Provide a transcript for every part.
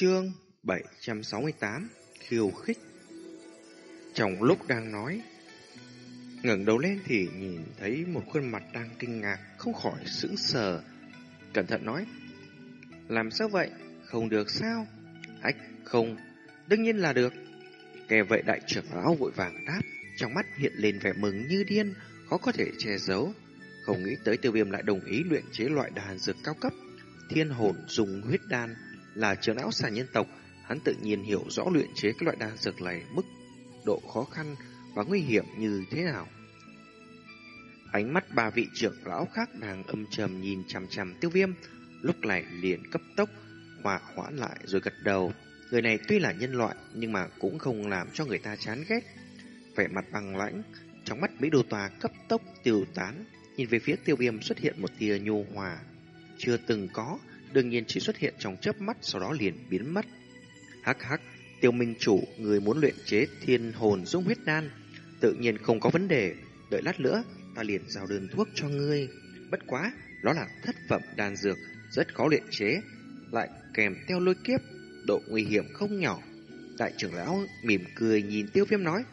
Chương 768 Khiêu khích Trong lúc đang nói, ngẩng đầu lên thì nhìn thấy một khuôn mặt đang kinh ngạc, Không khỏi sững sờ, Cẩn thận nói, Làm sao vậy? Không được sao? Ách không, Đương nhiên là được Kẻ vậy đại trưởng lão vội vàng đáp, Trong mắt hiện lên vẻ mừng như điên, Khó có thể che giấu Không nghĩ tới tiêu viêm lại đồng ý luyện chế loại đàn dược cao cấp, Thiên hồn dùng huyết đan là trưởng lão xà nhân tộc, hắn tự nhiên hiểu rõ luyện chế các loại đan dược này mức độ khó khăn và nguy hiểm như thế nào. Ánh mắt ba vị trưởng lão khác đang âm trầm nhìn chằm chằm tiêu viêm, lúc này liền cấp tốc, hòa hoãn lại rồi gật đầu. Người này tuy là nhân loại nhưng mà cũng không làm cho người ta chán ghét. Vẻ mặt bằng lãnh, trong mắt Mỹ Đô Tòa cấp tốc tiêu tán, nhìn về phía tiêu viêm xuất hiện một tia nhu hòa. Chưa từng có, đương nhiên chỉ xuất hiện trong chớp mắt sau đó liền biến mất. Hắc hắc, tiêu minh chủ, người muốn luyện chế thiên hồn dung huyết đan, tự nhiên không có vấn đề, đợi lát nữa ta liền giao đơn thuốc cho ngươi. Bất quá, đó là thất phẩm đan dược, rất khó luyện chế, lại kèm theo lôi kiếp, độ nguy hiểm không nhỏ. Đại trưởng lão mỉm cười nhìn tiêu viêm nói,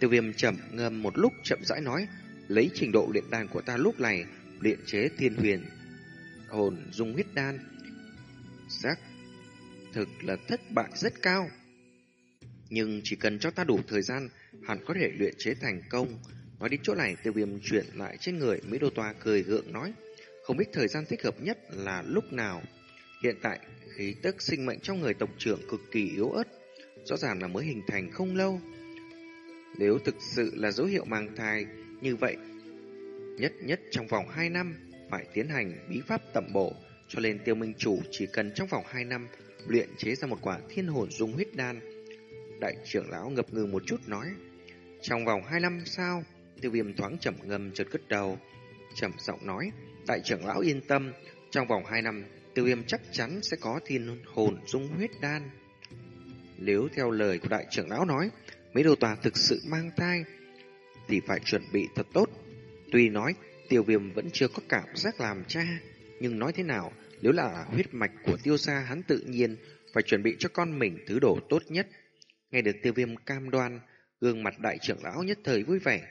tiêu viêm chậm ngâm một lúc chậm rãi nói, lấy trình độ luyện đan của ta lúc này, luyện chế thiên huyền hồn dung huyết đan xác thực là thất bại rất cao. Nhưng chỉ cần cho ta đủ thời gian, hẳn có thể luyện chế thành công. Nói đến chỗ này, tiêu viêm chuyển lại trên người, Mỹ Đô Toa cười gượng nói, không biết thời gian thích hợp nhất là lúc nào. Hiện tại, khí tức sinh mệnh trong người tộc trưởng cực kỳ yếu ớt, rõ ràng là mới hình thành không lâu. Nếu thực sự là dấu hiệu mang thai, như vậy, nhất nhất trong vòng 2 năm, phải tiến hành bí pháp tẩm bổ, cho nên tiêu minh chủ chỉ cần trong vòng 2 năm luyện chế ra một quả thiên hồn dung huyết đan. Đại trưởng lão ngập ngừng một chút nói. Trong vòng 2 năm sao? Tiêu viêm thoáng chậm ngầm chợt cất đầu. Chậm giọng nói. Đại trưởng lão yên tâm. Trong vòng 2 năm, tiêu viêm chắc chắn sẽ có thiên hồn dung huyết đan. Nếu theo lời của đại trưởng lão nói, mấy đồ tòa thực sự mang thai, thì phải chuẩn bị thật tốt. Tuy nói, tiêu viêm vẫn chưa có cảm giác làm cha, nhưng nói thế nào, nếu là huyết mạch của tiêu gia hắn tự nhiên phải chuẩn bị cho con mình thứ đồ tốt nhất. Nghe được tiêu viêm cam đoan, gương mặt đại trưởng lão nhất thời vui vẻ,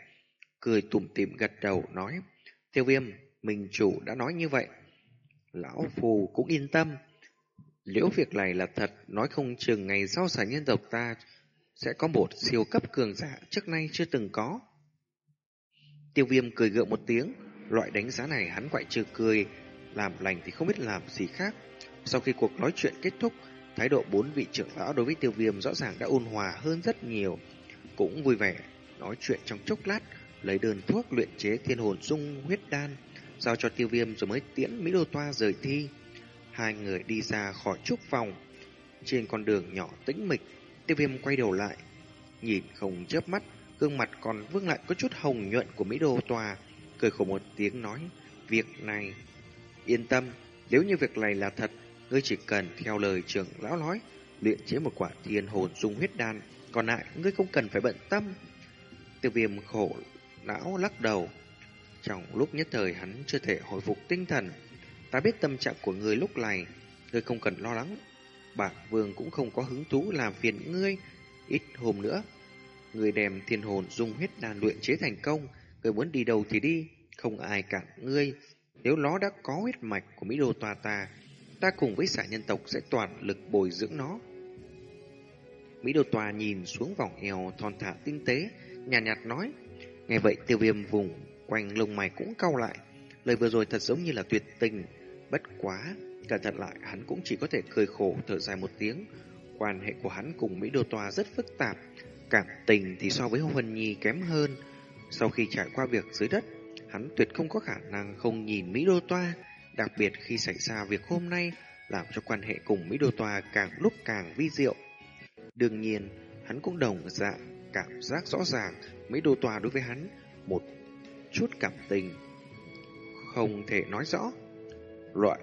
cười tủm tỉm gật đầu nói, tiêu viêm, mình chủ đã nói như vậy. Lão phù cũng yên tâm, Liễu việc này là thật, nói không chừng ngày sau sản nhân tộc ta sẽ có một siêu cấp cường giả trước nay chưa từng có. Tiêu viêm cười gượng một tiếng, loại đánh giá này hắn quại trừ cười, làm lành thì không biết làm gì khác. Sau khi cuộc nói chuyện kết thúc, thái độ bốn vị trưởng lão đối với tiêu viêm rõ ràng đã ôn hòa hơn rất nhiều. Cũng vui vẻ, nói chuyện trong chốc lát, lấy đơn thuốc luyện chế thiên hồn dung huyết đan, giao cho tiêu viêm rồi mới tiễn Mỹ Đô Toa rời thi. Hai người đi ra khỏi trúc phòng. Trên con đường nhỏ tĩnh mịch, tiêu viêm quay đầu lại. Nhìn không chớp mắt, gương mặt còn vương lại có chút hồng nhuận của Mỹ Đô Toa, cười khổ một tiếng nói, việc này Yên tâm, nếu như việc này là thật, ngươi chỉ cần theo lời trưởng lão nói, luyện chế một quả thiên hồn dung huyết đan, còn lại ngươi không cần phải bận tâm. Tiêu viêm khổ não lắc đầu. Trong lúc nhất thời hắn chưa thể hồi phục tinh thần, ta biết tâm trạng của ngươi lúc này, ngươi không cần lo lắng. Bạc vương cũng không có hứng thú làm phiền ngươi, ít hôm nữa. Ngươi đem thiên hồn dung huyết đan luyện chế thành công, Người muốn đi đâu thì đi, không ai cản ngươi. Nếu nó đã có huyết mạch của Mỹ Đô Tòa ta, ta cùng với xã nhân tộc sẽ toàn lực bồi dưỡng nó. Mỹ Đô Tòa nhìn xuống vòng eo thon thả tinh tế, nhàn nhạt, nhạt nói. Nghe vậy tiêu viêm vùng quanh lông mày cũng cau lại. Lời vừa rồi thật giống như là tuyệt tình. Bất quá, cẩn thận lại hắn cũng chỉ có thể cười khổ thở dài một tiếng. Quan hệ của hắn cùng Mỹ Đô Tòa rất phức tạp. Cảm tình thì so với Huân Nhi kém hơn. Sau khi trải qua việc dưới đất, hắn tuyệt không có khả năng không nhìn Mỹ Đô Toa, đặc biệt khi xảy ra việc hôm nay làm cho quan hệ cùng Mỹ Đô Toa càng lúc càng vi diệu. Đương nhiên, hắn cũng đồng dạng cảm giác rõ ràng Mỹ Đô Toa đối với hắn một chút cảm tình. Không thể nói rõ. Loại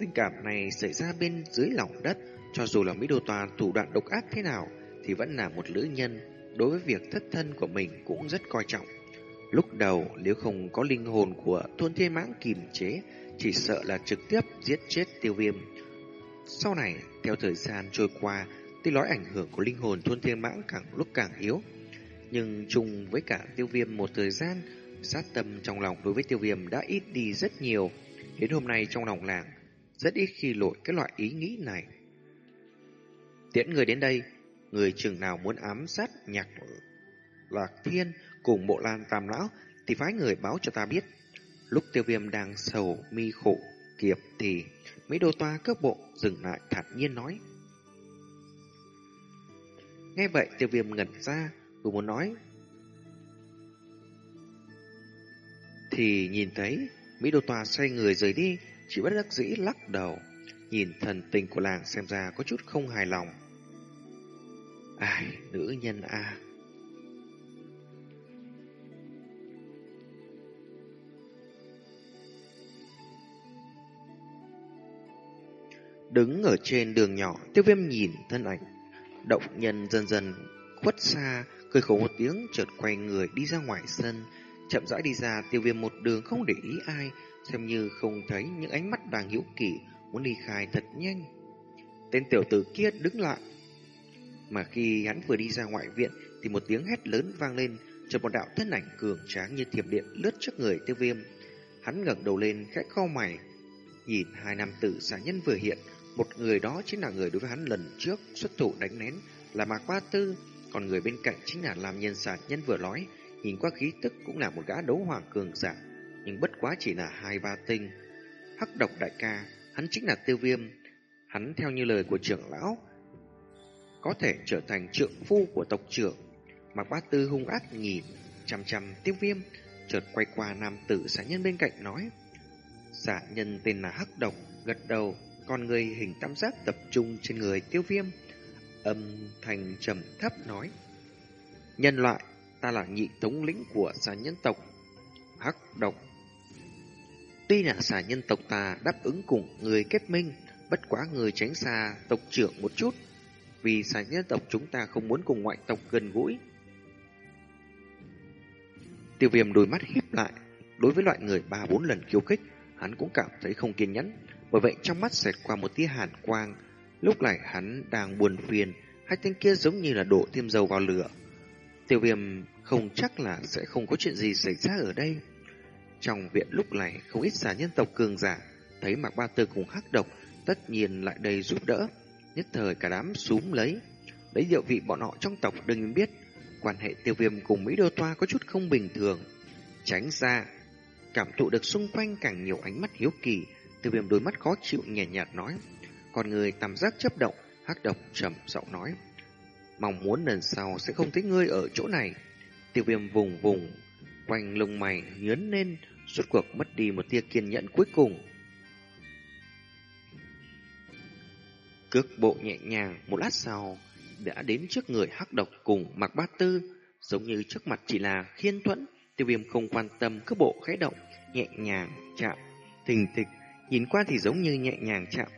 tình cảm này xảy ra bên dưới lòng đất, cho dù là Mỹ Đô Toa thủ đoạn độc ác thế nào, thì vẫn là một nữ nhân, đối với việc thất thân của mình cũng rất coi trọng. Lúc đầu nếu không có linh hồn của thôn thiên mãng kìm chế, chỉ sợ là trực tiếp giết chết tiêu viêm. Sau này, theo thời gian trôi qua, tuy nói ảnh hưởng của linh hồn thôn thiên mãng càng lúc càng yếu, nhưng chung với cả tiêu viêm một thời gian, sát tâm trong lòng đối với tiêu viêm đã ít đi rất nhiều. Đến hôm nay trong lòng làng, rất ít khi lội cái loại ý nghĩ này. Tiễn người đến đây, người chừng nào muốn ám sát nhạc lạc thiên cùng bộ lan tam lão thì phái người báo cho ta biết. Lúc tiêu viêm đang sầu mi khổ kiệp thì mấy đô toa cướp bộ dừng lại thản nhiên nói. Nghe vậy tiêu viêm ngẩn ra, vừa muốn nói. Thì nhìn thấy Mỹ đô toa xoay người rời đi, chỉ bất đắc dĩ lắc đầu. Nhìn thần tình của làng xem ra có chút không hài lòng. Ai, nữ nhân a Đứng ở trên đường nhỏ, tiêu viêm nhìn thân ảnh. Động nhân dần dần khuất xa, cười khổ một tiếng chợt quay người đi ra ngoài sân. Chậm rãi đi ra, tiêu viêm một đường không để ý ai, xem như không thấy những ánh mắt đang hiếu kỳ, muốn ly khai thật nhanh. Tên tiểu tử kia đứng lại. Mà khi hắn vừa đi ra ngoại viện, thì một tiếng hét lớn vang lên, chợt một đạo thân ảnh cường tráng như thiểm điện lướt trước người tiêu viêm. Hắn ngẩng đầu lên, khẽ cau mày, nhìn hai nam tử giả nhân vừa hiện, một người đó chính là người đối với hắn lần trước xuất thủ đánh nén là Mạc Ba Tư, còn người bên cạnh chính là làm nhân sản nhân vừa nói, nhìn qua khí tức cũng là một gã đấu hoàng cường giả, nhưng bất quá chỉ là hai ba tinh. Hắc độc đại ca, hắn chính là tiêu viêm, hắn theo như lời của trưởng lão, có thể trở thành trượng phu của tộc trưởng. Mạc Ba Tư hung ác nhìn, chằm chằm tiêu viêm, chợt quay qua nam tử xã nhân bên cạnh nói. Giả nhân tên là Hắc độc, gật đầu, con người hình tam giác tập trung trên người tiêu viêm. Âm thanh trầm thấp nói. Nhân loại, ta là nhị thống lĩnh của xà nhân tộc. Hắc độc. Tuy là xà nhân tộc ta đáp ứng cùng người kết minh, bất quá người tránh xa tộc trưởng một chút, vì xà nhân tộc chúng ta không muốn cùng ngoại tộc gần gũi. Tiêu viêm đôi mắt híp lại, đối với loại người ba bốn lần khiêu khích, hắn cũng cảm thấy không kiên nhẫn, bởi vậy trong mắt xẹt qua một tia hàn quang. Lúc này hắn đang buồn phiền, hai tên kia giống như là đổ thêm dầu vào lửa. Tiêu viêm không chắc là sẽ không có chuyện gì xảy ra ở đây. Trong viện lúc này không ít giả nhân tộc cường giả, thấy Mạc Ba Tư cùng hắc độc, tất nhiên lại đây giúp đỡ. Nhất thời cả đám súm lấy, lấy địa vị bọn họ trong tộc đừng biết, quan hệ tiêu viêm cùng Mỹ Đô Toa có chút không bình thường. Tránh ra, cảm thụ được xung quanh càng nhiều ánh mắt hiếu kỳ, Tiêu viêm đôi mắt khó chịu nhẹ nhạt nói. Còn người tầm giác chấp động, hắc độc trầm giọng nói. Mong muốn lần sau sẽ không thấy ngươi ở chỗ này. Tiêu viêm vùng vùng, quanh lông mày nhớn lên, suốt cuộc mất đi một tia kiên nhẫn cuối cùng. Cước bộ nhẹ nhàng, một lát sau, đã đến trước người hắc độc cùng mặc bát tư, giống như trước mặt chỉ là khiên thuẫn. Tiêu viêm không quan tâm cước bộ khẽ động, nhẹ nhàng chạm, thình thịch nhìn qua thì giống như nhẹ nhàng chạm.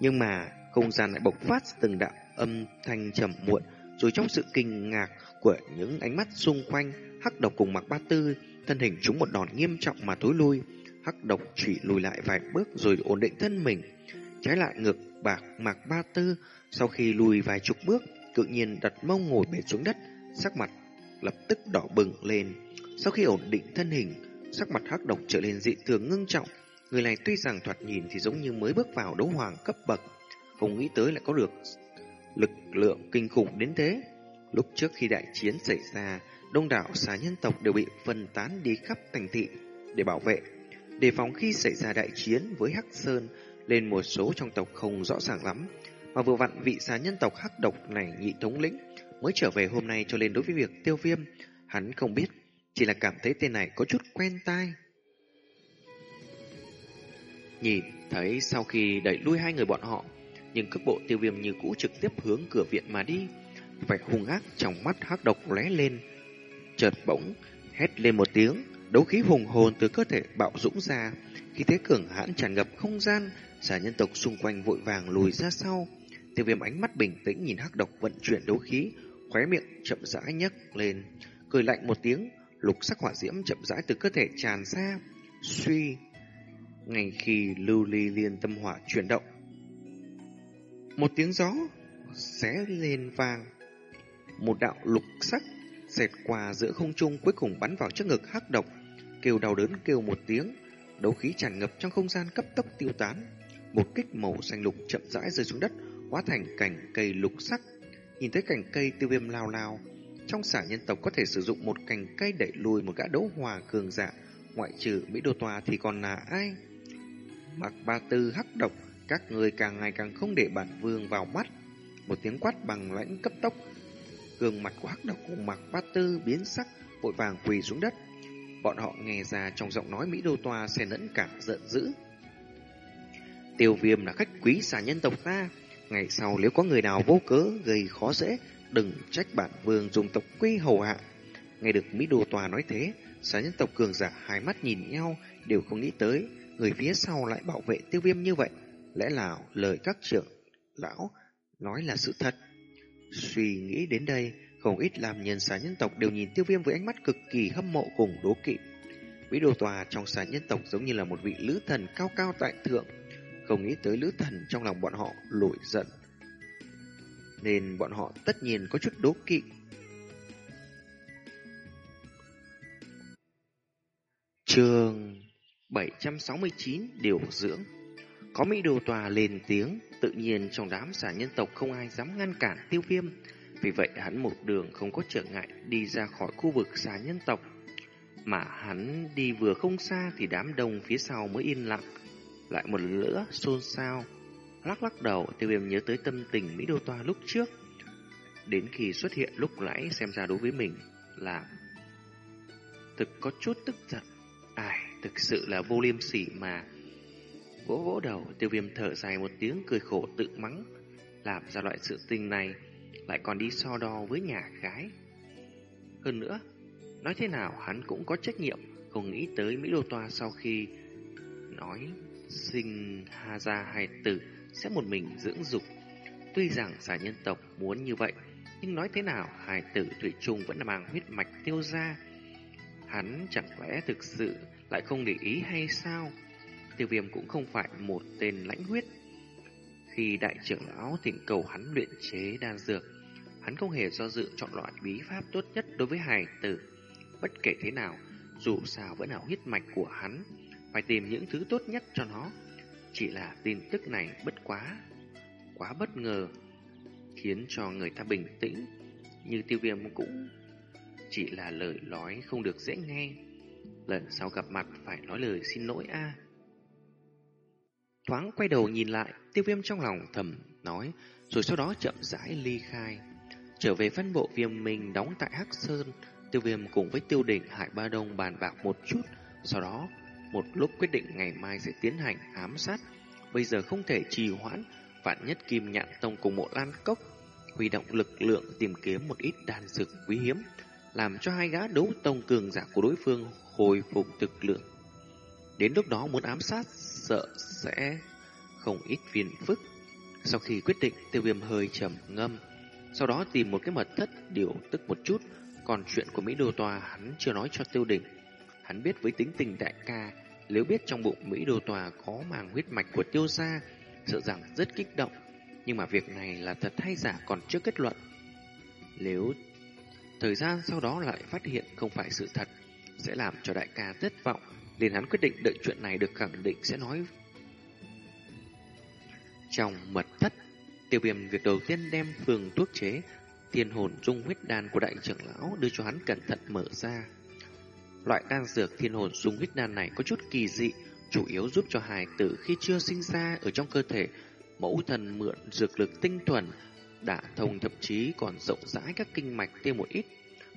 Nhưng mà không gian lại bộc phát từng đạo âm thanh trầm muộn, rồi trong sự kinh ngạc của những ánh mắt xung quanh, hắc độc cùng mặc ba tư, thân hình chúng một đòn nghiêm trọng mà tối lui. Hắc độc chỉ lùi lại vài bước rồi ổn định thân mình. Trái lại ngược bạc mặc ba tư, sau khi lùi vài chục bước, tự nhiên đặt mông ngồi bệt xuống đất, sắc mặt lập tức đỏ bừng lên. Sau khi ổn định thân hình, sắc mặt hắc độc trở lên dị thường ngưng trọng, Người này tuy rằng thoạt nhìn thì giống như mới bước vào đấu hoàng cấp bậc, không nghĩ tới lại có được lực lượng kinh khủng đến thế. Lúc trước khi đại chiến xảy ra, đông đảo xá nhân tộc đều bị phân tán đi khắp thành thị để bảo vệ. Đề phòng khi xảy ra đại chiến với Hắc Sơn, lên một số trong tộc không rõ ràng lắm. Mà vừa vặn vị xá nhân tộc Hắc Độc này nhị thống lĩnh mới trở về hôm nay cho nên đối với việc tiêu viêm, hắn không biết, chỉ là cảm thấy tên này có chút quen tai. Nhìn thấy sau khi đẩy lui hai người bọn họ, nhưng cước bộ tiêu viêm như cũ trực tiếp hướng cửa viện mà đi. Vẻ hung ác trong mắt hắc độc lóe lên. Chợt bỗng, hét lên một tiếng, đấu khí hùng hồn từ cơ thể bạo dũng ra. Khi thế cường hãn tràn ngập không gian, giả nhân tộc xung quanh vội vàng lùi ra sau. Tiêu viêm ánh mắt bình tĩnh nhìn hắc độc vận chuyển đấu khí, khóe miệng chậm rãi nhấc lên. Cười lạnh một tiếng, lục sắc hỏa diễm chậm rãi từ cơ thể tràn ra. Suy ngay khi lưu ly liên tâm hỏa chuyển động. Một tiếng gió xé lên vàng. Một đạo lục sắc xẹt qua giữa không trung cuối cùng bắn vào trước ngực hắc độc, kêu đau đớn kêu một tiếng, đấu khí tràn ngập trong không gian cấp tốc tiêu tán. Một kích màu xanh lục chậm rãi rơi xuống đất, hóa thành cành cây lục sắc. Nhìn thấy cành cây tiêu viêm lao lao, trong xã nhân tộc có thể sử dụng một cành cây đẩy lùi một gã đấu hòa cường giả, ngoại trừ Mỹ Đô Tòa thì còn là ai? Mặc Ba Tư hắc độc, các người càng ngày càng không để bản vương vào mắt. Một tiếng quát bằng lãnh cấp tốc, gương mặt của hắc độc cùng mặc Ba Tư biến sắc, vội vàng quỳ xuống đất. Bọn họ nghe ra trong giọng nói Mỹ Đô Tòa xen lẫn cả giận dữ. Tiêu viêm là khách quý xà nhân tộc ta. Ngày sau nếu có người nào vô cớ gây khó dễ, đừng trách bản vương dùng tộc quy hầu hạ. Nghe được Mỹ Đô Tòa nói thế, xà nhân tộc cường giả hai mắt nhìn nhau, đều không nghĩ tới, người phía sau lại bảo vệ tiêu viêm như vậy. Lẽ nào lời các trưởng lão nói là sự thật? Suy nghĩ đến đây, không ít làm nhân xà nhân tộc đều nhìn tiêu viêm với ánh mắt cực kỳ hâm mộ cùng đố kỵ. Vĩ đồ tòa trong xà nhân tộc giống như là một vị lữ thần cao cao tại thượng, không nghĩ tới lữ thần trong lòng bọn họ nổi giận. Nên bọn họ tất nhiên có chút đố kỵ. Trường 769 Điều dưỡng Có Mỹ đồ tòa lên tiếng, tự nhiên trong đám xà nhân tộc không ai dám ngăn cản tiêu viêm. Vì vậy hắn một đường không có trở ngại đi ra khỏi khu vực xà nhân tộc. Mà hắn đi vừa không xa thì đám đông phía sau mới yên lặng. Lại một lửa xôn xao. Lắc lắc đầu tiêu viêm nhớ tới tâm tình Mỹ Đô tòa lúc trước. Đến khi xuất hiện lúc nãy xem ra đối với mình là thực có chút tức giận. Thực sự là vô liêm sỉ mà. Vỗ vỗ đầu, tiêu viêm thở dài một tiếng cười khổ tự mắng. Làm ra loại sự tình này lại còn đi so đo với nhà gái. Hơn nữa, nói thế nào hắn cũng có trách nhiệm, không nghĩ tới Mỹ Đô Toa sau khi nói sinh Hà Gia hài tử sẽ một mình dưỡng dục. Tuy rằng giả nhân tộc muốn như vậy, nhưng nói thế nào hài tử Thủy Trung vẫn là mang huyết mạch tiêu ra. Hắn chẳng lẽ thực sự lại không để ý hay sao? Tiêu viêm cũng không phải một tên lãnh huyết khi đại trưởng lão thỉnh cầu hắn luyện chế đan dược, hắn không hề do dự chọn loại bí pháp tốt nhất đối với hài tử. Bất kể thế nào, dù sao vẫn là huyết mạch của hắn, phải tìm những thứ tốt nhất cho nó. Chỉ là tin tức này bất quá, quá bất ngờ, khiến cho người ta bình tĩnh, như tiêu viêm cũng chỉ là lời nói không được dễ nghe. Lần sau gặp mặt phải nói lời xin lỗi a. Thoáng quay đầu nhìn lại, tiêu viêm trong lòng thầm nói, rồi sau đó chậm rãi ly khai. Trở về phân bộ viêm mình đóng tại Hắc Sơn, tiêu viêm cùng với tiêu đỉnh Hải Ba Đông bàn bạc một chút, sau đó một lúc quyết định ngày mai sẽ tiến hành ám sát. Bây giờ không thể trì hoãn, vạn nhất kim nhạn tông cùng mộ lan cốc, huy động lực lượng tìm kiếm một ít đan dược quý hiếm, làm cho hai gã đấu tông cường giả của đối phương hồi phục thực lượng. Đến lúc đó muốn ám sát sợ sẽ không ít phiền phức. Sau khi quyết định, tiêu viêm hơi trầm ngâm, sau đó tìm một cái mật thất điều tức một chút, còn chuyện của Mỹ Đô Tòa hắn chưa nói cho tiêu đình. Hắn biết với tính tình đại ca, nếu biết trong bụng Mỹ Đô Tòa có màng huyết mạch của tiêu gia, sợ rằng rất kích động. Nhưng mà việc này là thật hay giả còn chưa kết luận. Nếu thời gian sau đó lại phát hiện không phải sự thật, sẽ làm cho đại ca thất vọng liền hắn quyết định đợi chuyện này được khẳng định sẽ nói. Trong mật thất, tiêu viêm việc đầu tiên đem phương thuốc chế thiên hồn dung huyết đan của đại trưởng lão đưa cho hắn cẩn thận mở ra. Loại đan dược thiên hồn dung huyết đan này có chút kỳ dị, chủ yếu giúp cho hài tử khi chưa sinh ra ở trong cơ thể mẫu thần mượn dược lực tinh thuần, đả thông thậm chí còn rộng rãi các kinh mạch thêm một ít.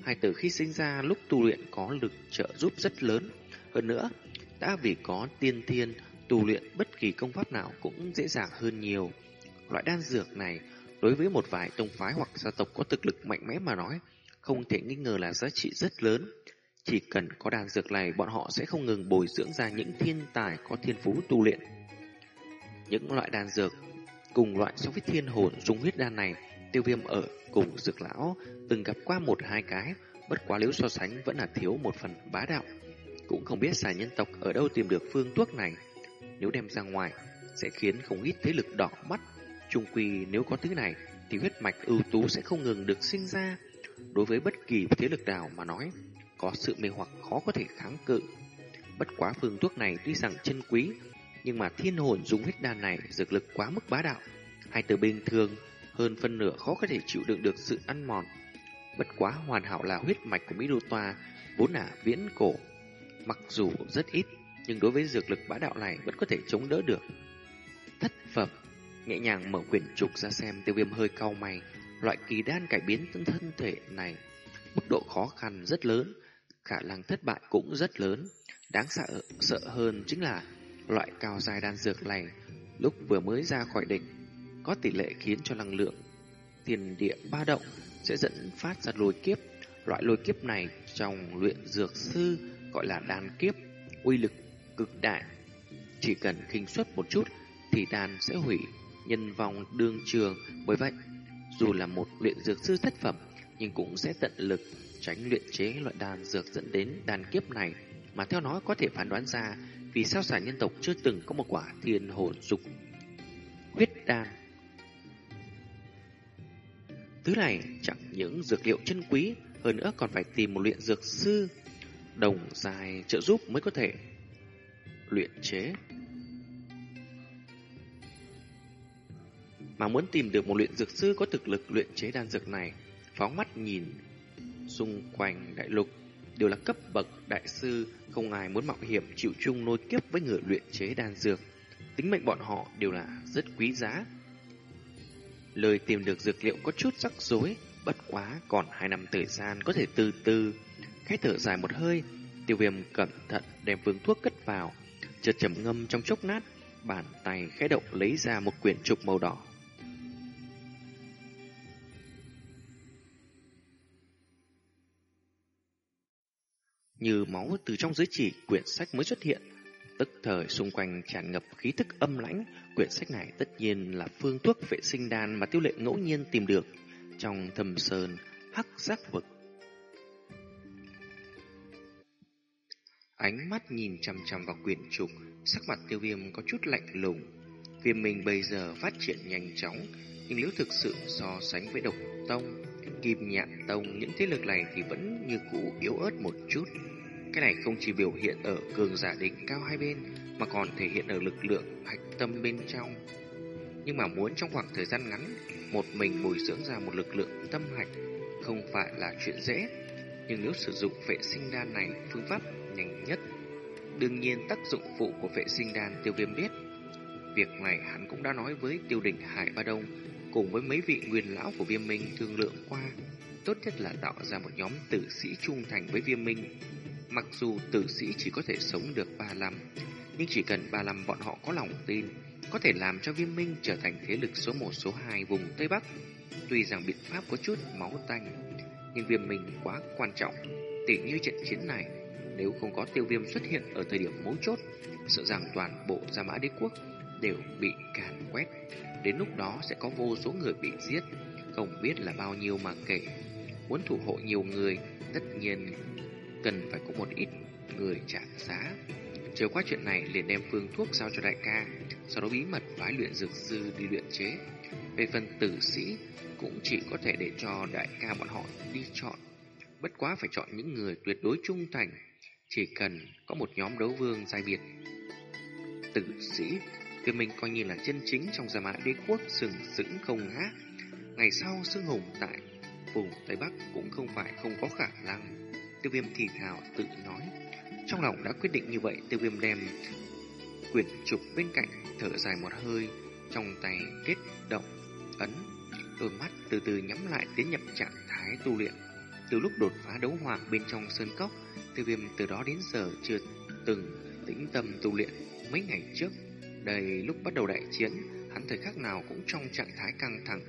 Hai tử khi sinh ra lúc tu luyện có lực trợ giúp rất lớn. Hơn nữa, đã vì có tiên thiên, tu luyện bất kỳ công pháp nào cũng dễ dàng hơn nhiều. Loại đan dược này, đối với một vài tông phái hoặc gia tộc có thực lực mạnh mẽ mà nói, không thể nghi ngờ là giá trị rất lớn. Chỉ cần có đan dược này, bọn họ sẽ không ngừng bồi dưỡng ra những thiên tài có thiên phú tu luyện. Những loại đan dược cùng loại so với thiên hồn dung huyết đan này, tiêu viêm ở cùng dược lão từng gặp qua một hai cái, bất quá nếu so sánh vẫn là thiếu một phần bá đạo. Cũng không biết xà nhân tộc ở đâu tìm được phương thuốc này. Nếu đem ra ngoài, sẽ khiến không ít thế lực đỏ mắt. Trung quy nếu có thứ này thì huyết mạch ưu tú sẽ không ngừng được sinh ra. Đối với bất kỳ thế lực nào mà nói, có sự mê hoặc khó có thể kháng cự. Bất quá phương thuốc này tuy rằng chân quý, nhưng mà thiên hồn dùng huyết đan này dược lực quá mức bá đạo. Hai từ bình thường, hơn phân nửa khó có thể chịu đựng được sự ăn mòn. Bất quá hoàn hảo là huyết mạch của Mỹ Đô Toa, vốn là viễn cổ. Mặc dù rất ít, nhưng đối với dược lực bá đạo này vẫn có thể chống đỡ được. Thất phẩm, nhẹ nhàng mở quyển trục ra xem tiêu viêm hơi cau mày. Loại kỳ đan cải biến thân thân thể này, mức độ khó khăn rất lớn, khả năng thất bại cũng rất lớn. Đáng sợ, sợ hơn chính là loại cao dài đan dược này lúc vừa mới ra khỏi đỉnh có tỷ lệ khiến cho năng lượng tiền địa ba động sẽ dẫn phát ra lôi kiếp. Loại lôi kiếp này trong luyện dược sư gọi là đan kiếp, uy lực cực đại. Chỉ cần khinh suất một chút thì đàn sẽ hủy nhân vòng đương trường. Bởi vậy, dù là một luyện dược sư thất phẩm nhưng cũng sẽ tận lực tránh luyện chế loại đàn dược dẫn đến đàn kiếp này mà theo nó có thể phán đoán ra vì sao sản nhân tộc chưa từng có một quả thiên hồn dục huyết đan. Thứ này chẳng những dược liệu chân quý, hơn nữa còn phải tìm một luyện dược sư đồng dài trợ giúp mới có thể luyện chế. Mà muốn tìm được một luyện dược sư có thực lực luyện chế đan dược này, phóng mắt nhìn xung quanh đại lục đều là cấp bậc đại sư, không ai muốn mạo hiểm chịu chung nối kiếp với người luyện chế đan dược. Tính mệnh bọn họ đều là rất quý giá. Lời tìm được dược liệu có chút rắc rối, bất quá còn hai năm thời gian có thể từ từ. Khẽ thở dài một hơi, tiêu viêm cẩn thận đem phương thuốc cất vào, chợt trầm ngâm trong chốc nát, bàn tay khẽ động lấy ra một quyển trục màu đỏ. Như máu từ trong giới chỉ quyển sách mới xuất hiện, tức thời xung quanh tràn ngập khí thức âm lãnh, quyển sách này tất nhiên là phương thuốc vệ sinh đan mà tiêu lệ ngẫu nhiên tìm được trong thâm sơn hắc giác vực. Ánh mắt nhìn chằm chằm vào quyển trục, sắc mặt tiêu viêm có chút lạnh lùng. Viêm mình bây giờ phát triển nhanh chóng, nhưng nếu thực sự so sánh với độc tông, kim nhạn tông, những thế lực này thì vẫn như cũ yếu ớt một chút. Cái này không chỉ biểu hiện ở cường giả đỉnh cao hai bên, mà còn thể hiện ở lực lượng hạch tâm bên trong. Nhưng mà muốn trong khoảng thời gian ngắn, một mình bồi dưỡng ra một lực lượng tâm hạch không phải là chuyện dễ. Nhưng nếu sử dụng vệ sinh đan này, phương pháp nhanh nhất. Đương nhiên tác dụng phụ của vệ sinh đan tiêu viêm biết. Việc này hắn cũng đã nói với tiêu đỉnh Hải Ba Đông cùng với mấy vị nguyên lão của viêm minh thương lượng qua. Tốt nhất là tạo ra một nhóm tử sĩ trung thành với viêm minh. Mặc dù tử sĩ chỉ có thể sống được 35, nhưng chỉ cần 35 bọn họ có lòng tin, có thể làm cho viêm minh trở thành thế lực số 1 số 2 vùng Tây Bắc. Tuy rằng biện pháp có chút máu tanh, nhưng viêm minh quá quan trọng. Tỉ như trận chiến này, nếu không có tiêu viêm xuất hiện ở thời điểm mấu chốt, sợ rằng toàn bộ Gia Mã Đế Quốc đều bị càn quét. Đến lúc đó sẽ có vô số người bị giết, không biết là bao nhiêu mà kể. Muốn thủ hộ nhiều người, tất nhiên cần phải có một ít người trả giá. Chờ qua chuyện này liền đem phương thuốc giao cho đại ca, sau đó bí mật phái luyện dược sư đi luyện chế. Về phần tử sĩ, cũng chỉ có thể để cho đại ca bọn họ đi chọn. Bất quá phải chọn những người tuyệt đối trung thành, chỉ cần có một nhóm đấu vương giai biệt. Tử sĩ thì mình coi như là chân chính trong gia mã đế quốc sừng sững không ngã. Ngày sau Sương hùng tại vùng Tây Bắc cũng không phải không có khả năng. Tiêu viêm thì thào tự nói. Trong lòng đã quyết định như vậy, tiêu viêm đem quyển trục bên cạnh thở dài một hơi, trong tay kết động, ấn, đôi mắt từ từ nhắm lại tiến nhập trạng thái tu luyện. Từ lúc đột phá đấu hoàng bên trong sơn cốc, tiêu viêm từ đó đến giờ chưa từng tĩnh tâm tu luyện mấy ngày trước đây lúc bắt đầu đại chiến, hắn thời khắc nào cũng trong trạng thái căng thẳng,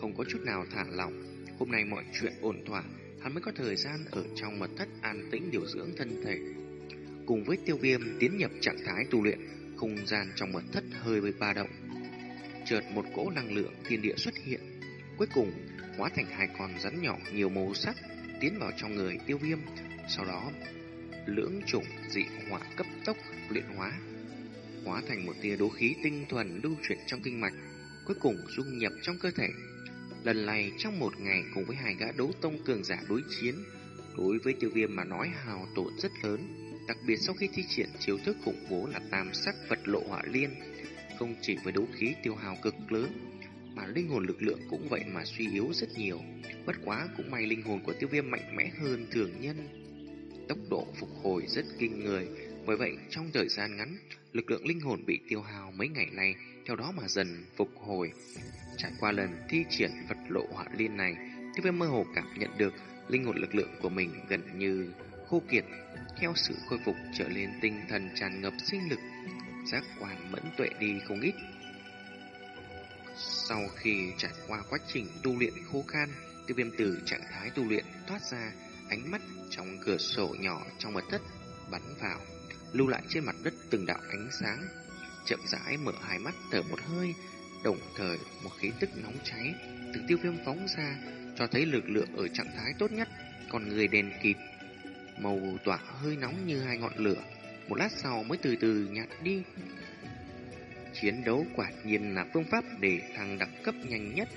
không có chút nào thả lỏng. Hôm nay mọi chuyện ổn thỏa, hắn mới có thời gian ở trong mật thất an tĩnh điều dưỡng thân thể. Cùng với tiêu viêm tiến nhập trạng thái tu luyện, không gian trong mật thất hơi với ba động. Chợt một cỗ năng lượng thiên địa xuất hiện, cuối cùng hóa thành hai con rắn nhỏ nhiều màu sắc tiến vào trong người tiêu viêm, sau đó lưỡng chủng dị hỏa cấp tốc luyện hóa hóa thành một tia đố khí tinh thuần lưu chuyển trong kinh mạch. cuối cùng dung nhập trong cơ thể. Lần này trong một ngày cùng với hai gã đấu tông cường giả đối chiến, đối với tiêu viêm mà nói hào tổn rất lớn, đặc biệt sau khi thi triển chiếu thức khủng bố là tam sắc vật lộ hỏa liên, không chỉ với đấu khí tiêu hào cực lớn, mà linh hồn lực lượng cũng vậy mà suy yếu rất nhiều. Bất quá cũng may linh hồn của tiêu viêm mạnh mẽ hơn thường nhân. Tốc độ phục hồi rất kinh người, bởi vậy trong thời gian ngắn, lực lượng linh hồn bị tiêu hào mấy ngày nay theo đó mà dần phục hồi. Trải qua lần thi triển vật lộ hỏa liên này, tiêu viêm mơ hồ cảm nhận được linh hồn lực lượng của mình gần như khô kiệt. Theo sự khôi phục trở lên tinh thần tràn ngập sinh lực, giác quan mẫn tuệ đi không ít. Sau khi trải qua quá trình tu luyện khô khan, tiêu viêm từ trạng thái tu luyện thoát ra, ánh mắt trong cửa sổ nhỏ trong mật thất bắn vào, lưu lại trên mặt đất từng đạo ánh sáng. Chậm rãi mở hai mắt thở một hơi, đồng thời một khí tức nóng cháy từ tiêu viêm phóng ra, cho thấy lực lượng ở trạng thái tốt nhất, còn người đèn kịt. Màu tỏa hơi nóng như hai ngọn lửa, một lát sau mới từ từ nhạt đi. Chiến đấu quả nhiên là phương pháp để thăng đẳng cấp nhanh nhất.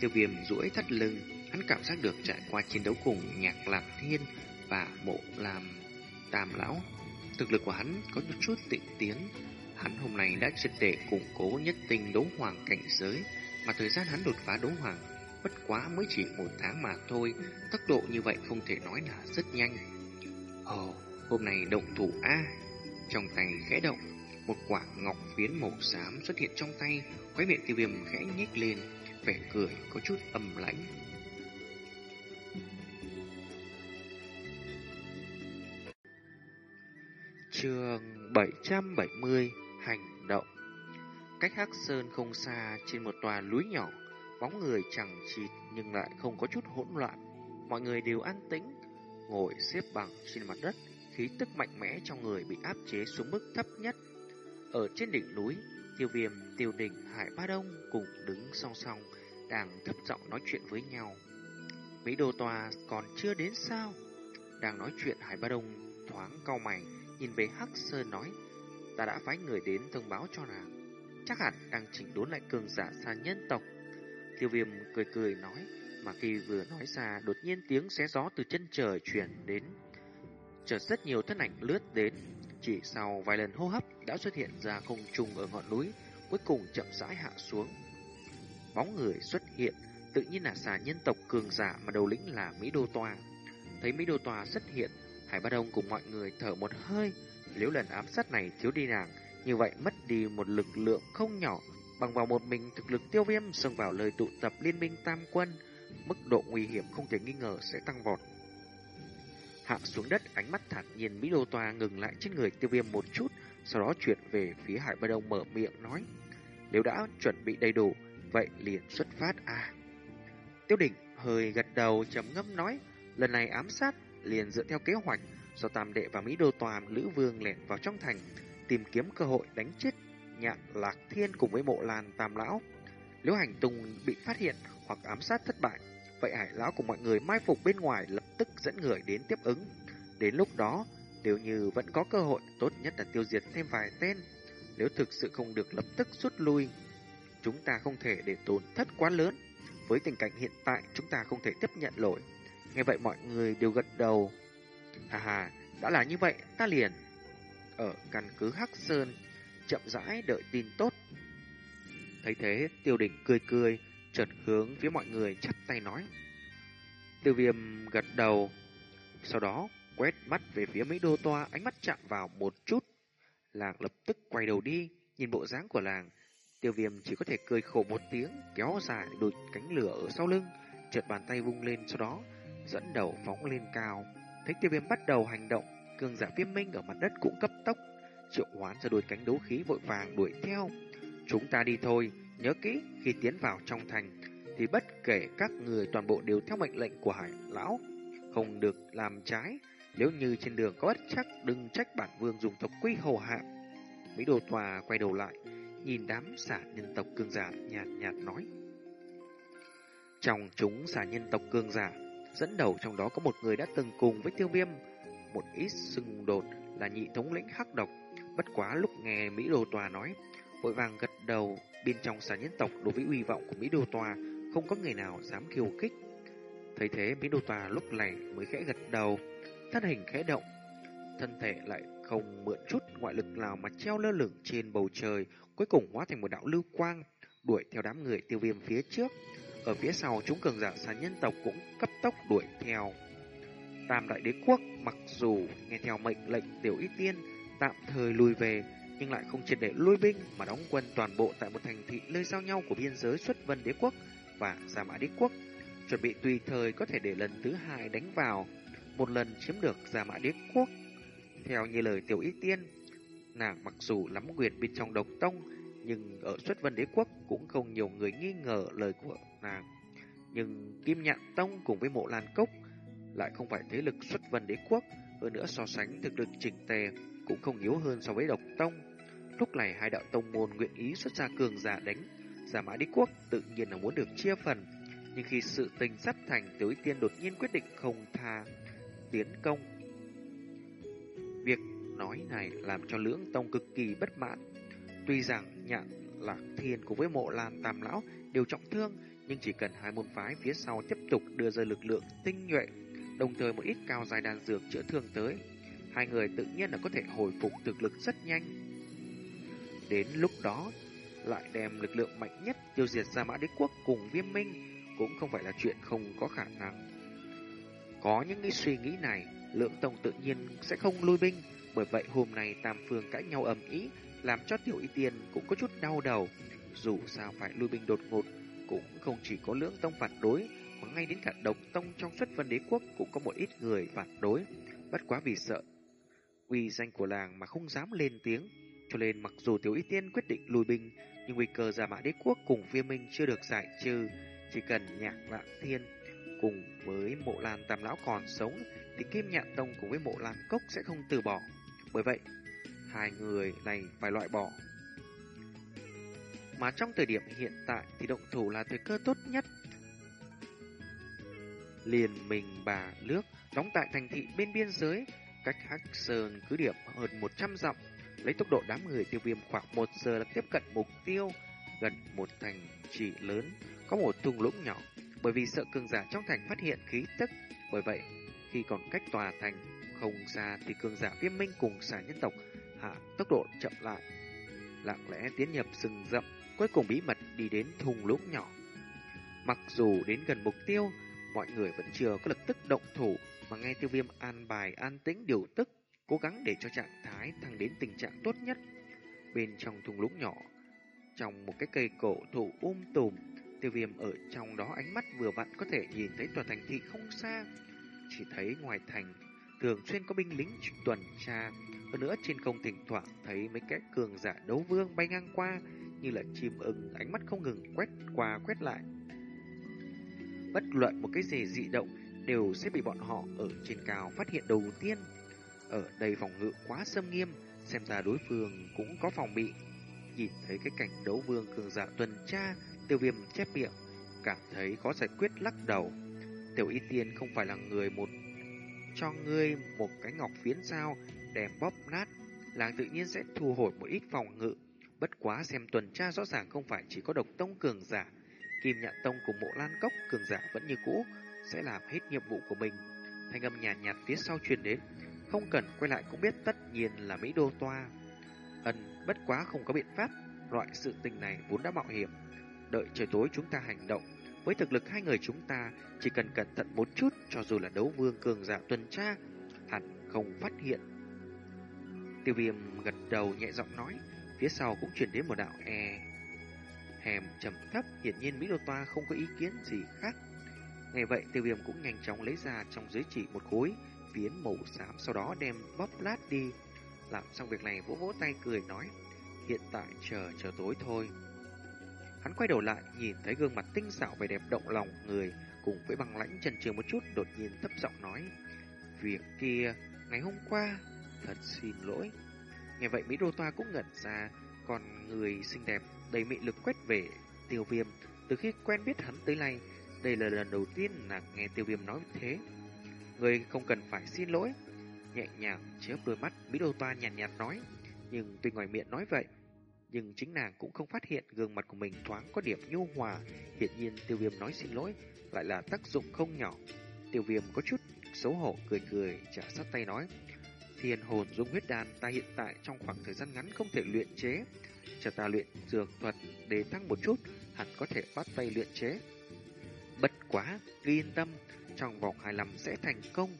Tiêu viêm duỗi thắt lưng, hắn cảm giác được trải qua chiến đấu cùng nhạc lạc thiên và bộ làm tam lão. Thực lực của hắn có một chút tịnh tiến. Hắn hôm nay đã triệt để củng cố nhất tinh đấu hoàng cảnh giới, mà thời gian hắn đột phá đấu hoàng bất quá mới chỉ một tháng mà thôi, tốc độ như vậy không thể nói là rất nhanh. Ồ, hôm nay động thủ A. Trong tay khẽ động, một quả ngọc phiến màu xám xuất hiện trong tay, khóe miệng tiêu viêm khẽ nhếch lên, vẻ cười có chút âm lãnh. Trường 770 Hành động Cách Hắc Sơn không xa trên một tòa núi nhỏ Bóng người chẳng chịt nhưng lại không có chút hỗn loạn. Mọi người đều an tĩnh, ngồi xếp bằng trên mặt đất, khí tức mạnh mẽ trong người bị áp chế xuống mức thấp nhất. Ở trên đỉnh núi, tiêu viêm, tiêu đỉnh, hải ba đông cùng đứng song song, đang thấp giọng nói chuyện với nhau. Mỹ đồ tòa còn chưa đến sao? Đang nói chuyện hải ba đông thoáng cau mày, nhìn về Hắc Sơn nói, ta đã phái người đến thông báo cho nàng. Chắc hẳn đang chỉnh đốn lại cường giả xa nhân tộc Tiêu viêm cười cười nói, mà khi vừa nói ra đột nhiên tiếng xé gió từ chân trời chuyển đến. Chợt rất nhiều thân ảnh lướt đến, chỉ sau vài lần hô hấp đã xuất hiện ra không trùng ở ngọn núi, cuối cùng chậm rãi hạ xuống. Bóng người xuất hiện, tự nhiên là xà nhân tộc cường giả mà đầu lĩnh là Mỹ Đô Tòa. Thấy Mỹ Đô Tòa xuất hiện, Hải Ba Đông cùng mọi người thở một hơi, nếu lần ám sát này thiếu đi nàng, như vậy mất đi một lực lượng không nhỏ Bằng vào một mình thực lực tiêu viêm xông vào lời tụ tập liên minh tam quân, mức độ nguy hiểm không thể nghi ngờ sẽ tăng vọt. Hạ xuống đất, ánh mắt thản nhiên Mỹ Đô Toa ngừng lại trên người tiêu viêm một chút, sau đó chuyển về phía Hải Ba Đông mở miệng nói. Nếu đã chuẩn bị đầy đủ, vậy liền xuất phát à. Tiêu đỉnh hơi gật đầu chấm ngâm nói, lần này ám sát liền dựa theo kế hoạch do Tam Đệ và Mỹ Đô Toàn Lữ Vương lẻn vào trong thành, tìm kiếm cơ hội đánh chết nhạn lạc thiên cùng với mộ lan tam lão. Nếu hành tung bị phát hiện hoặc ám sát thất bại, vậy hải lão cùng mọi người mai phục bên ngoài lập tức dẫn người đến tiếp ứng. Đến lúc đó, nếu như vẫn có cơ hội, tốt nhất là tiêu diệt thêm vài tên. Nếu thực sự không được lập tức rút lui, chúng ta không thể để tổn thất quá lớn. Với tình cảnh hiện tại, chúng ta không thể tiếp nhận nổi. Nghe vậy mọi người đều gật đầu. Hà hà, đã là như vậy, ta liền. Ở căn cứ Hắc Sơn, chậm rãi đợi tin tốt. Thấy thế, tiêu đỉnh cười cười, chợt hướng phía mọi người chắp tay nói. Tiêu viêm gật đầu, sau đó quét mắt về phía Mỹ Đô Toa, ánh mắt chạm vào một chút. Làng lập tức quay đầu đi, nhìn bộ dáng của làng. Tiêu viêm chỉ có thể cười khổ một tiếng, kéo dài đôi cánh lửa ở sau lưng, chợt bàn tay vung lên sau đó, dẫn đầu phóng lên cao. Thấy tiêu viêm bắt đầu hành động, cường giả viêm minh ở mặt đất cũng cấp tốc triệu hoán ra đôi cánh đấu khí vội vàng đuổi theo. Chúng ta đi thôi, nhớ kỹ khi tiến vào trong thành thì bất kể các người toàn bộ đều theo mệnh lệnh của hải lão, không được làm trái. Nếu như trên đường có bất chắc đừng trách bản vương dùng tộc quy hầu hạ. Mỹ đồ tòa quay đầu lại, nhìn đám xả nhân tộc cương giả nhàn nhạt, nhạt nói. Trong chúng xả nhân tộc cương giả, dẫn đầu trong đó có một người đã từng cùng với tiêu viêm, một ít xung đột là nhị thống lĩnh hắc độc Bất quá lúc nghe Mỹ Đô Tòa nói, vội vàng gật đầu, bên trong xà nhân tộc đối với uy vọng của Mỹ Đô Tòa, không có người nào dám khiêu khích. Thấy thế, Mỹ Đô Tòa lúc này mới khẽ gật đầu, thân hình khẽ động, thân thể lại không mượn chút ngoại lực nào mà treo lơ lửng trên bầu trời, cuối cùng hóa thành một đạo lưu quang, đuổi theo đám người tiêu viêm phía trước. Ở phía sau, chúng cường giả sàn nhân tộc cũng cấp tốc đuổi theo. Tam đại đế quốc mặc dù nghe theo mệnh lệnh tiểu y tiên tạm thời lùi về, nhưng lại không triệt để lui binh mà đóng quân toàn bộ tại một thành thị nơi giao nhau của biên giới xuất vân đế quốc và Gia Mã đế quốc, chuẩn bị tùy thời có thể để lần thứ hai đánh vào, một lần chiếm được Gia Mã đế quốc. Theo như lời tiểu y tiên, nàng mặc dù lắm quyền bên trong độc tông, nhưng ở xuất vân đế quốc cũng không nhiều người nghi ngờ lời của nàng. Nhưng Kim Nhạn Tông cùng với mộ Lan Cốc lại không phải thế lực xuất vân đế quốc, hơn nữa so sánh thực lực chỉnh tề cũng không yếu hơn so với độc tông. Lúc này hai đạo tông môn nguyện ý xuất ra cường giả đánh, giả mã đế quốc tự nhiên là muốn được chia phần. Nhưng khi sự tình sắp thành, tới tiên đột nhiên quyết định không tha tiến công. Việc nói này làm cho lưỡng tông cực kỳ bất mãn. Tuy rằng nhạn lạc thiên cùng với mộ lan tam lão đều trọng thương, nhưng chỉ cần hai môn phái phía sau tiếp tục đưa ra lực lượng tinh nhuệ, đồng thời một ít cao dài đan dược chữa thương tới, hai người tự nhiên là có thể hồi phục thực lực rất nhanh. Đến lúc đó, lại đem lực lượng mạnh nhất tiêu diệt ra mã đế quốc cùng viêm minh cũng không phải là chuyện không có khả năng. Có những cái suy nghĩ này, lượng tông tự nhiên sẽ không lui binh, bởi vậy hôm nay tam phương cãi nhau ầm ĩ, làm cho tiểu y tiên cũng có chút đau đầu. Dù sao phải lui binh đột ngột, cũng không chỉ có lưỡng tông phản đối, mà ngay đến cả độc tông trong xuất vân đế quốc cũng có một ít người phản đối. Bất quá vì sợ uy danh của làng mà không dám lên tiếng, cho nên mặc dù tiểu y tiên quyết định lùi binh, nhưng nguy cơ giả mã đế quốc cùng viêm minh chưa được giải trừ, chỉ cần nhạc vạn thiên cùng với mộ lan tam lão còn sống thì kim nhạn tông cùng với mộ lan cốc sẽ không từ bỏ. Bởi vậy, hai người này phải loại bỏ. Mà trong thời điểm hiện tại thì động thủ là thời cơ tốt nhất. Liền mình bà nước đóng tại thành thị bên biên giới, cách Hắc Sơn cứ điểm hơn 100 dặm, lấy tốc độ đám người tiêu viêm khoảng 1 giờ là tiếp cận mục tiêu, gần một thành trì lớn, có một thung lũng nhỏ, bởi vì sợ cường giả trong thành phát hiện khí tức, bởi vậy khi còn cách tòa thành không xa thì cường giả viêm minh cùng xà nhân tộc hạ tốc độ chậm lại, lặng lẽ tiến nhập rừng rậm, cuối cùng bí mật đi đến thùng lũng nhỏ. Mặc dù đến gần mục tiêu, mọi người vẫn chưa có lập tức động thủ, mà nghe tiêu viêm an bài an tĩnh điều tức, cố gắng để cho trạng thái thăng đến tình trạng tốt nhất. Bên trong thùng lũng nhỏ, trong một cái cây cổ thụ um tùm, tiêu viêm ở trong đó ánh mắt vừa vặn có thể nhìn thấy tòa thành thị không xa. Chỉ thấy ngoài thành, thường xuyên có binh lính tuần tra, hơn nữa trên không thỉnh thoảng thấy mấy cái cường giả đấu vương bay ngang qua, như là chim ưng ánh mắt không ngừng quét qua quét lại. Bất luận một cái gì dị động đều sẽ bị bọn họ ở trên cao phát hiện đầu tiên. Ở đây phòng ngự quá xâm nghiêm, xem ra đối phương cũng có phòng bị. Nhìn thấy cái cảnh đấu vương cường giả tuần tra, tiêu viêm chép miệng, cảm thấy khó giải quyết lắc đầu. Tiểu y tiên không phải là người một cho ngươi một cái ngọc phiến sao đem bóp nát, làng tự nhiên sẽ thu hồi một ít phòng ngự. Bất quá xem tuần tra rõ ràng không phải chỉ có độc tông cường giả, kim nhạn tông cùng mộ lan cốc cường giả vẫn như cũ, sẽ làm hết nhiệm vụ của mình. Thanh âm nhàn nhạt, nhạt phía sau truyền đến, không cần quay lại cũng biết tất nhiên là Mỹ Đô Toa. Ân, bất quá không có biện pháp, loại sự tình này vốn đã mạo hiểm. Đợi trời tối chúng ta hành động, với thực lực hai người chúng ta chỉ cần cẩn thận một chút cho dù là đấu vương cường giả tuần tra, hẳn không phát hiện. Tiêu viêm gật đầu nhẹ giọng nói, phía sau cũng truyền đến một đạo e hèm trầm thấp, hiển nhiên Mỹ Đô Toa không có ý kiến gì khác. Ngày vậy tiêu viêm cũng nhanh chóng lấy ra trong dưới chỉ một khối phiến màu xám sau đó đem bóp lát đi. Làm xong việc này vỗ vỗ tay cười nói hiện tại chờ chờ tối thôi. Hắn quay đầu lại nhìn thấy gương mặt tinh xảo vẻ đẹp động lòng người cùng với băng lãnh trần trường một chút đột nhiên thấp giọng nói Việc kia ngày hôm qua thật xin lỗi. Nghe vậy Mỹ Đô Toa cũng ngẩn ra còn người xinh đẹp đầy mị lực quét về tiêu viêm từ khi quen biết hắn tới nay đây là lần đầu tiên nàng nghe tiêu viêm nói thế. Người không cần phải xin lỗi. Nhẹ nhàng chớp đôi mắt, Mỹ Đô Toa nhàn nhạt, nhạt nói. Nhưng tuy ngoài miệng nói vậy, nhưng chính nàng cũng không phát hiện gương mặt của mình thoáng có điểm nhu hòa. Hiện nhiên tiêu viêm nói xin lỗi, lại là tác dụng không nhỏ. Tiêu viêm có chút xấu hổ cười cười, trả sát tay nói. Thiên hồn dung huyết đan ta hiện tại trong khoảng thời gian ngắn không thể luyện chế. Chờ ta luyện dược thuật để tăng một chút, hẳn có thể bắt tay luyện chế. Bất quá, ghi yên tâm, trong vòng 25 sẽ thành công.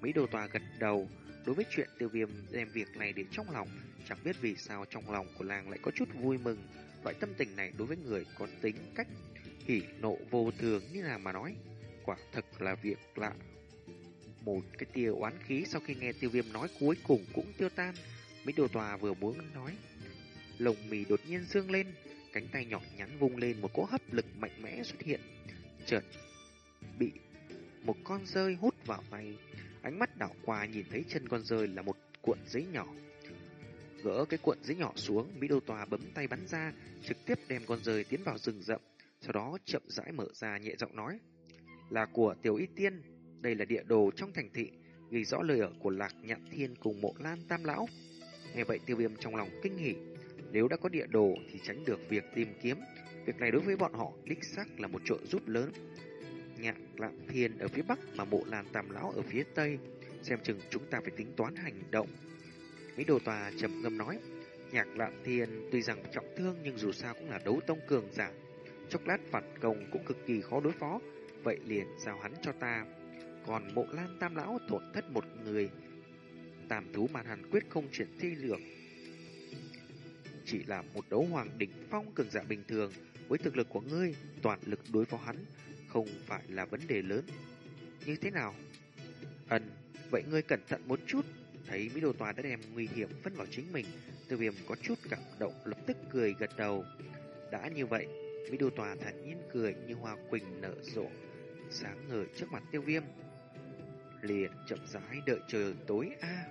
Mỹ đồ tòa gật đầu, đối với chuyện tiêu viêm đem việc này để trong lòng, chẳng biết vì sao trong lòng của làng lại có chút vui mừng. Loại tâm tình này đối với người có tính cách hỉ nộ vô thường như là mà nói, quả thật là việc lạ. Một cái tia oán khí sau khi nghe tiêu viêm nói cuối cùng cũng tiêu tan. Mỹ đồ tòa vừa muốn nói, lồng mì đột nhiên dương lên, cánh tay nhỏ nhắn vung lên một cỗ hấp lực mạnh mẽ xuất hiện. Chợt bị một con rơi hút vào tay, ánh mắt đảo qua nhìn thấy chân con rơi là một cuộn giấy nhỏ. Gỡ cái cuộn giấy nhỏ xuống, Mỹ Đô Tòa bấm tay bắn ra, trực tiếp đem con rơi tiến vào rừng rậm, sau đó chậm rãi mở ra nhẹ giọng nói. Là của Tiểu Y Tiên, đây là địa đồ trong thành thị, ghi rõ lời ở của Lạc Nhạn Thiên cùng mộ Lan Tam Lão. Nghe vậy tiêu viêm trong lòng kinh hỉ, nếu đã có địa đồ thì tránh được việc tìm kiếm. Việc này đối với bọn họ đích xác là một trợ giúp lớn. Nhạc Lạng Thiên ở phía bắc mà mộ Lan Tam Lão ở phía tây. Xem chừng chúng ta phải tính toán hành động. Mỹ đồ tòa trầm ngâm nói. Nhạc Lạng Thiên tuy rằng trọng thương nhưng dù sao cũng là đấu tông cường giả. Chốc lát phản công cũng cực kỳ khó đối phó. Vậy liền giao hắn cho ta. Còn mộ Lan Tam Lão tổn thất một người. Tam thú màn hàn quyết không chuyển thi lược chỉ là một đấu hoàng đỉnh phong cường giả bình thường, với thực lực của ngươi, toàn lực đối phó hắn, không phải là vấn đề lớn. Như thế nào? Ân, vậy ngươi cẩn thận một chút. Thấy Mỹ Đồ Tòa đã đem nguy hiểm phân vào chính mình, tiêu viêm có chút cảm động lập tức cười gật đầu. Đã như vậy, Mỹ Đồ Tòa thản nhiên cười như hoa quỳnh nở rộ, sáng ngời trước mặt tiêu viêm. Liền chậm rãi đợi trời tối a.